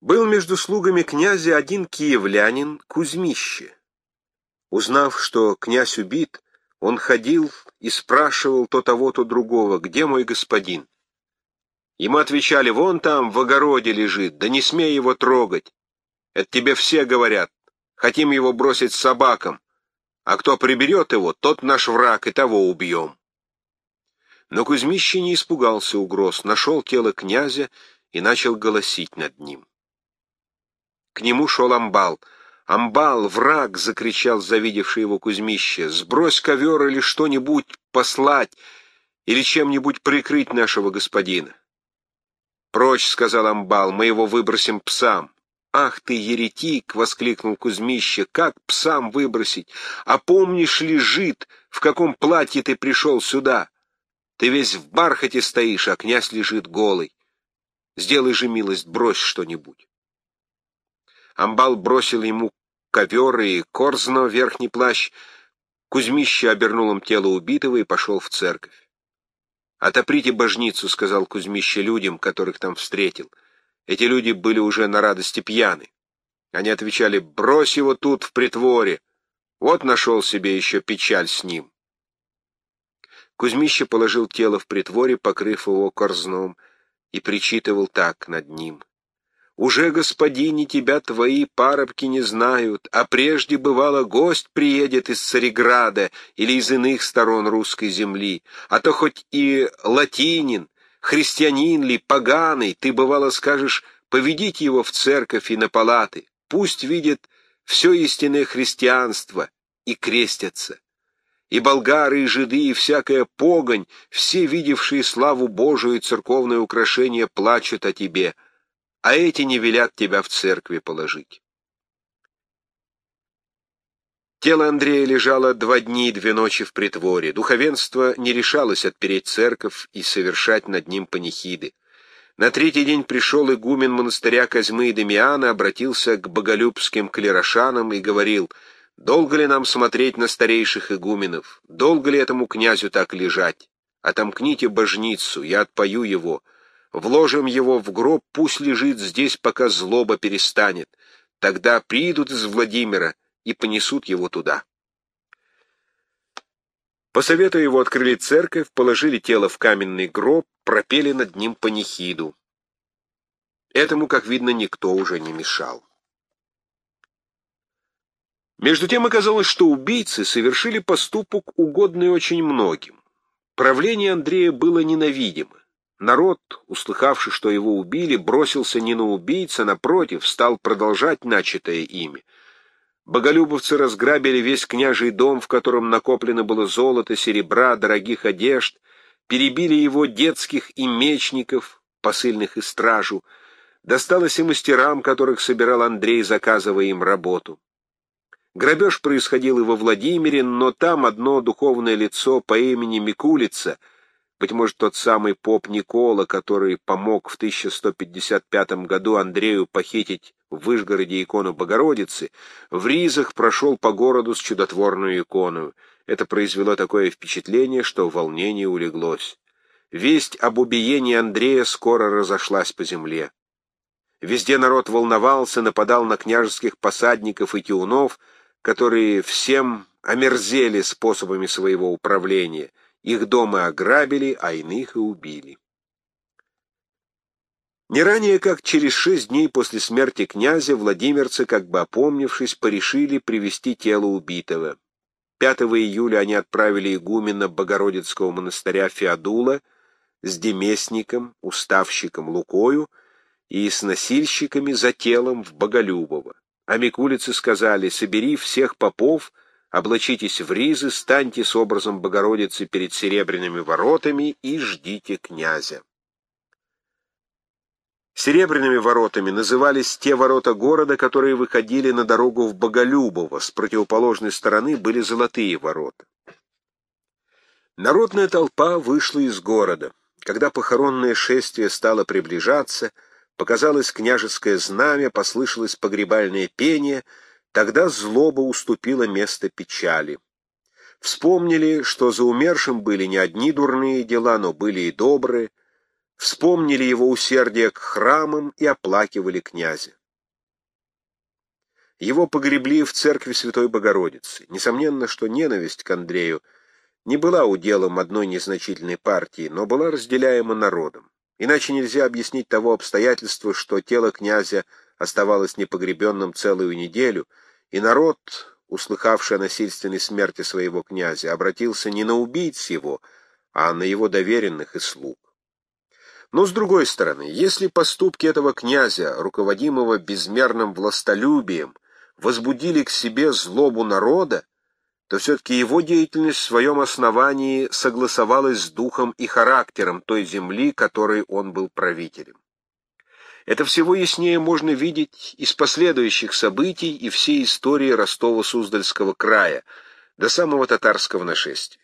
Был между слугами князя один киевлянин Кузьмище. Узнав, что князь убит, он ходил и спрашивал то того, то другого, где мой господин. Ему отвечали, вон там, в огороде лежит, да не смей его трогать. Это тебе все говорят, хотим его бросить собакам, а кто приберет его, тот наш враг, и того убьем. Но Кузьмище не испугался угроз, нашел тело князя и начал голосить над ним. К нему шел амбал. «Амбал, враг!» — закричал завидевший его Кузьмище. «Сбрось ковер или что-нибудь послать, или чем-нибудь прикрыть нашего господина». «Прочь!» — сказал амбал, — «мы его выбросим псам». «Ах ты, еретик!» — воскликнул Кузьмище. «Как псам выбросить? А помнишь ли, жид, в каком платье ты пришел сюда? Ты весь в бархате стоишь, а князь лежит голый. Сделай же милость, брось что-нибудь». Амбал бросил ему ковер и корзно верхний плащ. Кузьмище обернул им тело убитого и пошел в церковь. «Отоприте божницу», — сказал Кузьмище людям, которых там встретил. Эти люди были уже на радости пьяны. Они отвечали, «Брось его тут, в притворе. Вот нашел себе еще печаль с ним». Кузьмище положил тело в притворе, покрыв его корзном, и причитывал так над ним. Уже, господине, тебя твои парабки не знают, а прежде, бывало, гость приедет из Цареграда или из иных сторон русской земли, а то хоть и латинин, христианин ли, поганый, ты, бывало, скажешь, поведите его в церковь и на палаты, пусть видит все истинное христианство и крестятся. И болгары, и жиды, и всякая погонь, все видевшие славу Божию и церковное украшение, плачут о тебе — а эти не велят тебя в церкви положить. Тело Андрея лежало два дни и две ночи в притворе. Духовенство не решалось отпереть церковь и совершать над ним панихиды. На третий день пришел игумен монастыря Козьмы и Демиана, обратился к боголюбским клерошанам и говорил, «Долго ли нам смотреть на старейших игуменов? Долго ли этому князю так лежать? Отомкните божницу, я отпою его». Вложим его в гроб, пусть лежит здесь, пока злоба перестанет. Тогда придут из Владимира и понесут его туда. По совету его открыли церковь, положили тело в каменный гроб, пропели над ним панихиду. Этому, как видно, никто уже не мешал. Между тем оказалось, что убийцы совершили поступок, угодный очень многим. Правление Андрея было ненавидимо. Народ, услыхавший, что его убили, бросился не на убийца, напротив, стал продолжать начатое ими. Боголюбовцы разграбили весь княжий дом, в котором накоплено было золото, серебра, дорогих одежд, перебили его детских и мечников, посыльных и стражу, досталось и мастерам, которых собирал Андрей, заказывая им работу. Грабеж происходил и во Владимире, но там одно духовное лицо по имени Микулица — быть может, тот самый поп Никола, который помог в 1155 году Андрею похитить в Вышгороде икону Богородицы, в ризах прошел по городу с чудотворную икону. Это произвело такое впечатление, что волнение улеглось. Весть об убиении Андрея скоро разошлась по земле. Везде народ волновался, нападал на княжеских посадников и тиунов, которые всем омерзели способами своего управления — их дома ограбили, а иных и убили. Не ранее, как через шесть дней после смерти князя, владимирцы, как бы опомнившись, порешили привести тело убитого. 5 июля они отправили игумена Богородицкого монастыря Феодула с деместником, уставщиком Лукою и с носильщиками за телом в Боголюбово. А Микулицы сказали, собери всех попов, облачитесь в ризы, станьте с образом Богородицы перед серебряными воротами и ждите князя. Серебряными воротами назывались те ворота города, которые выходили на дорогу в Боголюбово, с противоположной стороны были золотые ворота. Народная толпа вышла из города. Когда похоронное шествие стало приближаться, показалось княжеское знамя, послышалось погребальное пение — Тогда злоба уступила место печали. Вспомнили, что за умершим были не одни дурные дела, но были и добрые. вспомнили его усердие к храмам и оплакивали князя. Его погребли в церкви Святой Богородицы. Несомненно, что ненависть к Андрею не была уделом одной незначительной партии, но была разделяема народом. Иначе нельзя объяснить того обстоятельства, что тело князя оставалось непогребенным целую неделю, и народ, услыхавший о насильственной смерти своего князя, обратился не на убийц его, а на его доверенных и слуг. Но, с другой стороны, если поступки этого князя, руководимого безмерным властолюбием, возбудили к себе злобу народа, то все-таки его деятельность в своем основании согласовалась с духом и характером той земли, которой он был правителем. Это всего яснее можно видеть из последующих событий и всей истории Ростова-Суздальского края, до самого татарского нашествия.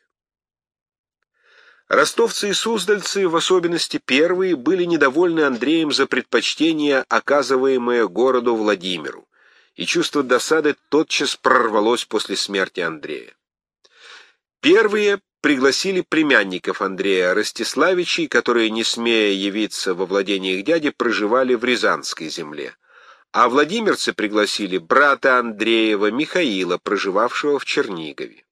Ростовцы и суздальцы, в особенности первые, были недовольны Андреем за предпочтение, оказываемое городу Владимиру, и чувство досады тотчас прорвалось после смерти Андрея. Первые пригласили племянников Андрея Ростиславичей, которые, не смея явиться во владение их дяди, проживали в Рязанской земле. А владимирцы пригласили брата Андреева Михаила, проживавшего в Чернигове.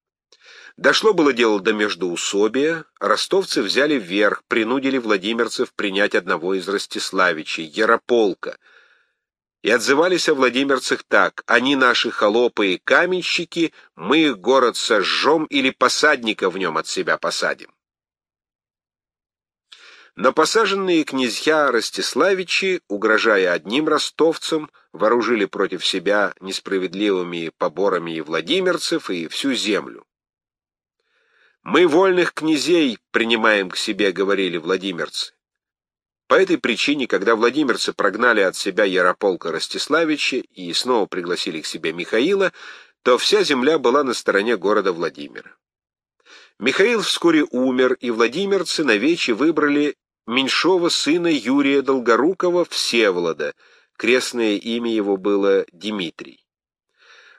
Дошло было дело до междоусобия, ростовцы взяли вверх, принудили владимирцев принять одного из Ростиславичей, Ярополка — и отзывались о владимирцах так «Они наши холопы и каменщики, мы их город сожжем или посадника в нем от себя посадим». Но посаженные князья Ростиславичи, угрожая одним ростовцам, вооружили против себя несправедливыми поборами и владимирцев, и всю землю. «Мы вольных князей принимаем к себе», — говорили владимирцы. По этой причине, когда владимирцы прогнали от себя Ярополка Ростиславича и снова пригласили к себе Михаила, то вся земля была на стороне города Владимира. Михаил вскоре умер, и владимирцы на выбрали меньшого сына Юрия Долгорукова Всеволода, крестное имя его было Дмитрий.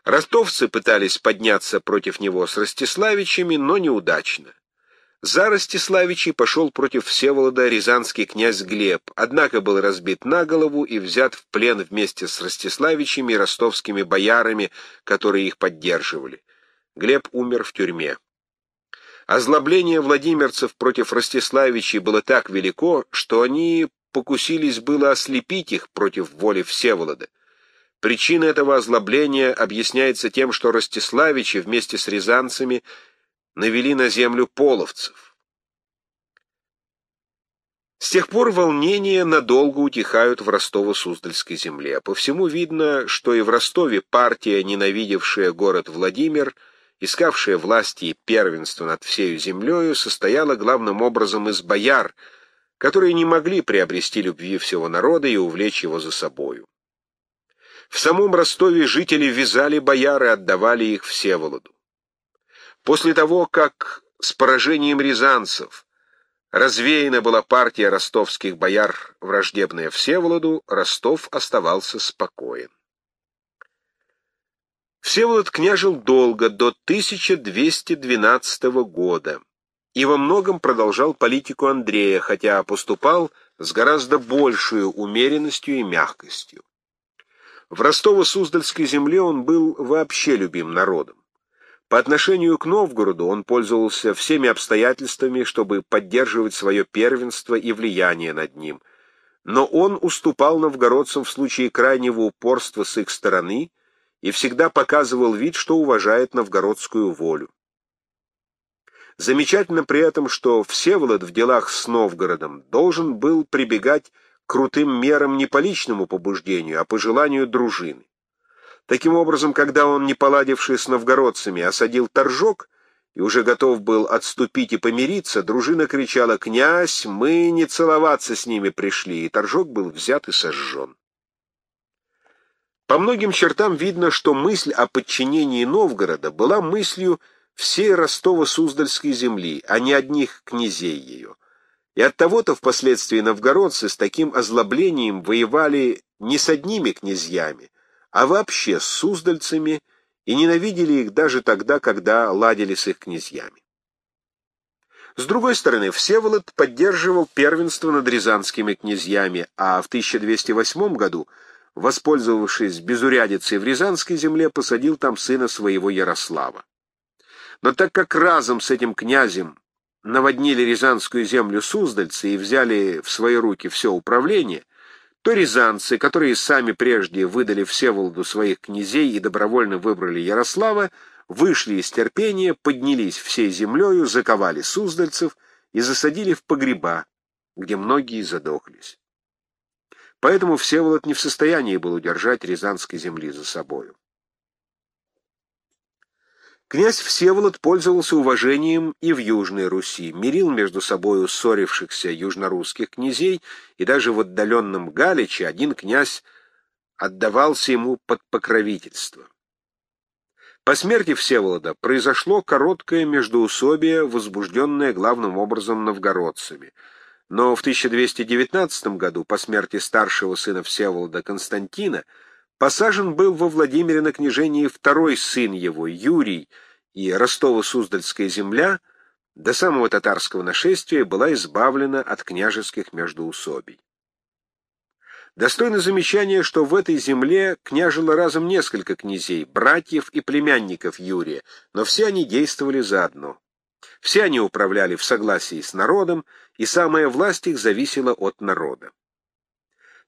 Ростовцы пытались подняться против него с Ростиславичами, но неудачно. За Ростиславичей пошел против Всеволода рязанский князь Глеб, однако был разбит на голову и взят в плен вместе с Ростиславичами и ростовскими боярами, которые их поддерживали. Глеб умер в тюрьме. Озлобление владимирцев против Ростиславичей было так велико, что они покусились было ослепить их против воли Всеволода. Причина этого озлобления объясняется тем, что Ростиславичи вместе с рязанцами – навели на землю половцев. С тех пор волнения надолго утихают в Ростово-Суздальской земле. По всему видно, что и в Ростове партия, ненавидевшая город Владимир, искавшая власти и первенство над всею землею, состояла главным образом из бояр, которые не могли приобрести любви всего народа и увлечь его за собою. В самом Ростове жители вязали бояр и отдавали их Всеволоду. После того, как с поражением рязанцев развеяна была партия ростовских бояр, враждебная Всеволоду, Ростов оставался спокоен. Всеволод княжил долго, до 1212 года, и во многом продолжал политику Андрея, хотя поступал с гораздо большей умеренностью и мягкостью. В Ростово-Суздальской земле он был вообще любим народом. По отношению к Новгороду он пользовался всеми обстоятельствами, чтобы поддерживать свое первенство и влияние над ним. Но он уступал новгородцам в случае крайнего упорства с их стороны и всегда показывал вид, что уважает новгородскую волю. Замечательно при этом, что Всеволод в делах с Новгородом должен был прибегать к крутым мерам не по личному побуждению, а по желанию дружины. Таким образом, когда он, не поладивший с новгородцами, осадил Торжок и уже готов был отступить и помириться, дружина кричала «Князь, мы не целоваться с ними пришли», и Торжок был взят и сожжен. По многим чертам видно, что мысль о подчинении Новгорода была мыслью всей Ростово-Суздальской земли, а не одних князей ее. И оттого-то впоследствии новгородцы с таким озлоблением воевали не с одними князьями, а вообще с суздальцами и ненавидели их даже тогда, когда ладили с их князьями. С другой стороны, Всеволод поддерживал первенство над рязанскими князьями, а в 1208 году, воспользовавшись безурядицей в Рязанской земле, посадил там сына своего Ярослава. Но так как разом с этим князем наводнили Рязанскую землю суздальцы и взяли в свои руки все управление, то рязанцы, которые сами прежде выдали Всеволоду своих князей и добровольно выбрали Ярослава, вышли из терпения, поднялись всей землею, заковали суздальцев и засадили в погреба, где многие задохлись. Поэтому Всеволод не в состоянии был удержать Рязанской земли за собою. Князь Всеволод пользовался уважением и в Южной Руси, мирил между собою ссорившихся южнорусских князей, и даже в отдаленном Галиче один князь отдавался ему под покровительство. По смерти Всеволода произошло короткое междоусобие, возбужденное главным образом новгородцами. Но в 1219 году, по смерти старшего сына Всеволода Константина, Посажен был во Владимире на княжении второй сын его, Юрий, и Ростово-Суздальская земля до самого татарского нашествия была избавлена от княжеских междоусобий. Достойно замечания, что в этой земле княжило разом несколько князей, братьев и племянников Юрия, но все они действовали заодно. Все они управляли в согласии с народом, и самая власть их зависела от народа.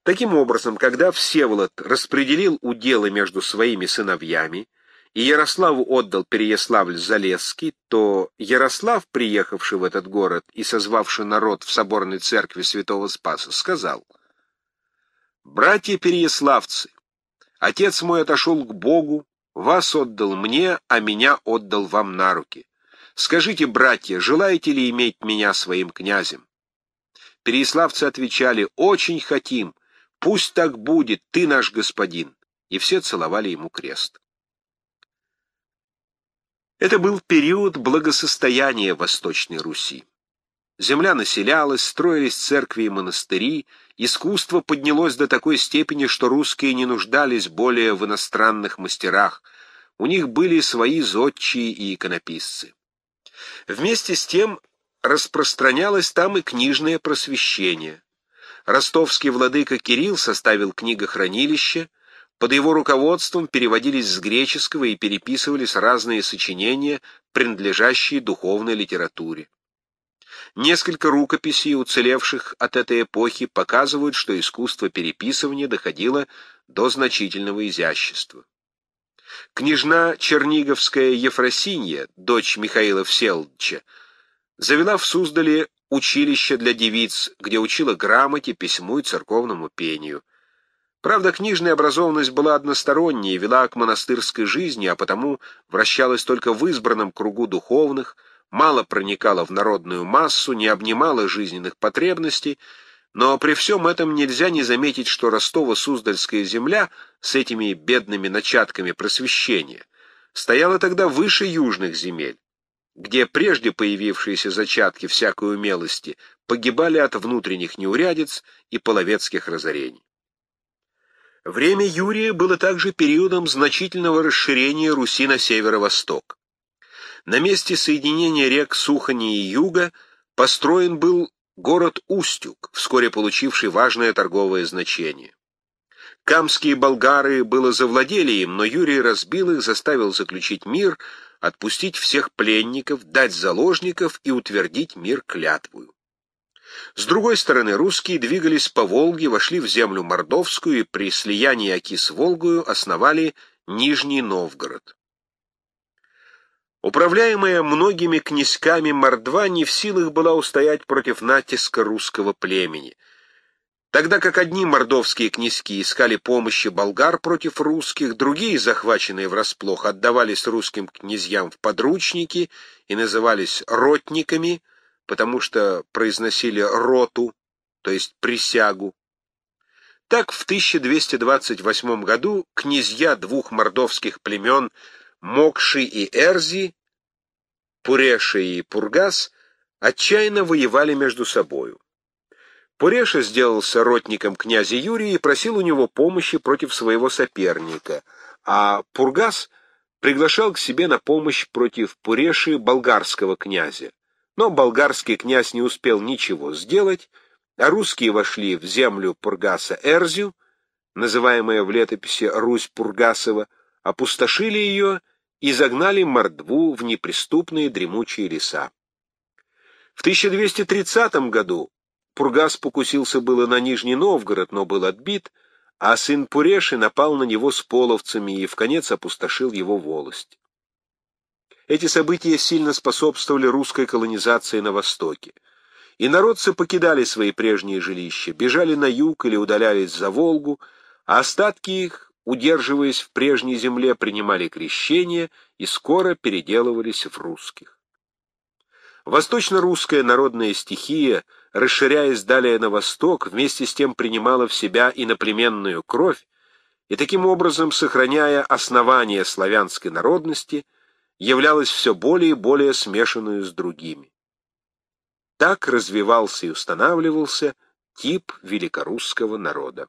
Таким образом, когда Всеволод распределил уделы между своими сыновьями и Ярославу отдал Переяславль-Залесский, то Ярослав, приехавший в этот город и созвавший народ в соборной церкви святого Спаса, сказал, «Братья Переяславцы, отец мой отошел к Богу, вас отдал мне, а меня отдал вам на руки. Скажите, братья, желаете ли иметь меня своим князем?» Переяславцы отвечали, «Очень хотим». Пусть так будет, ты наш господин. И все целовали ему крест. Это был период благосостояния Восточной Руси. Земля населялась, строились церкви и монастыри, искусство поднялось до такой степени, что русские не нуждались более в иностранных мастерах, у них были свои зодчие и иконописцы. Вместе с тем распространялось там и книжное просвещение. Ростовский владыка Кирилл составил книгохранилище, под его руководством переводились с греческого и переписывались разные сочинения, принадлежащие духовной литературе. Несколько рукописей, уцелевших от этой эпохи, показывают, что искусство переписывания доходило до значительного изящества. Княжна Черниговская Ефросинья, дочь Михаила Всеволодовича, завела в Суздале училище для девиц, где учила грамоте, письму и церковному пению. Правда, книжная образованность была односторонней вела к монастырской жизни, а потому вращалась только в избранном кругу духовных, мало проникала в народную массу, не обнимала жизненных потребностей, но при всем этом нельзя не заметить, что Ростово-Суздальская земля с этими бедными начатками просвещения стояла тогда выше южных земель где прежде появившиеся зачатки всякой умелости погибали от внутренних неурядиц и половецких разорений. Время Юрия было также периодом значительного расширения Руси на северо-восток. На месте соединения рек Сухани и Юга построен был город Устюг, вскоре получивший важное торговое значение. Камские болгары было завладели им, но Юрий разбил их, заставил заключить мир — отпустить всех пленников, дать заложников и утвердить мир клятвую. С другой стороны, русские двигались по Волге, вошли в землю Мордовскую и при слиянии Оки с Волгою основали Нижний Новгород. Управляемая многими князьками Мордва не в силах была устоять против натиска русского племени — Тогда как одни мордовские князьки искали помощи болгар против русских, другие, захваченные врасплох, отдавались русским князьям в подручники и назывались ротниками, потому что произносили роту, то есть присягу. Так в 1228 году князья двух мордовских племен Мокши и Эрзи, Пуреши и Пургас, отчаянно воевали между собою. Пуреша сделался ротником князя Юрия и просил у него помощи против своего соперника, а Пургас приглашал к себе на помощь против Пуреши болгарского князя, Но болгарский князь не успел ничего сделать, а русские вошли в землю Пургаса Эрзю, называемая в летописи Русь Пургасова, опустошили ее и загнали мордву в неприступные дремучие леса. В 1230 году Пургас покусился было на Нижний Новгород, но был отбит, а сын Пуреши напал на него с половцами и в конец опустошил его волость. Эти события сильно способствовали русской колонизации на Востоке. И народцы покидали свои прежние жилища, бежали на юг или удалялись за Волгу, а остатки их, удерживаясь в прежней земле, принимали крещение и скоро переделывались в русских. Восточно-русская народная стихия, расширяясь далее на восток, вместе с тем принимала в себя иноплеменную кровь и таким образом, сохраняя основания славянской народности, являлась все более и более смешанную с другими. Так развивался и устанавливался тип великорусского народа.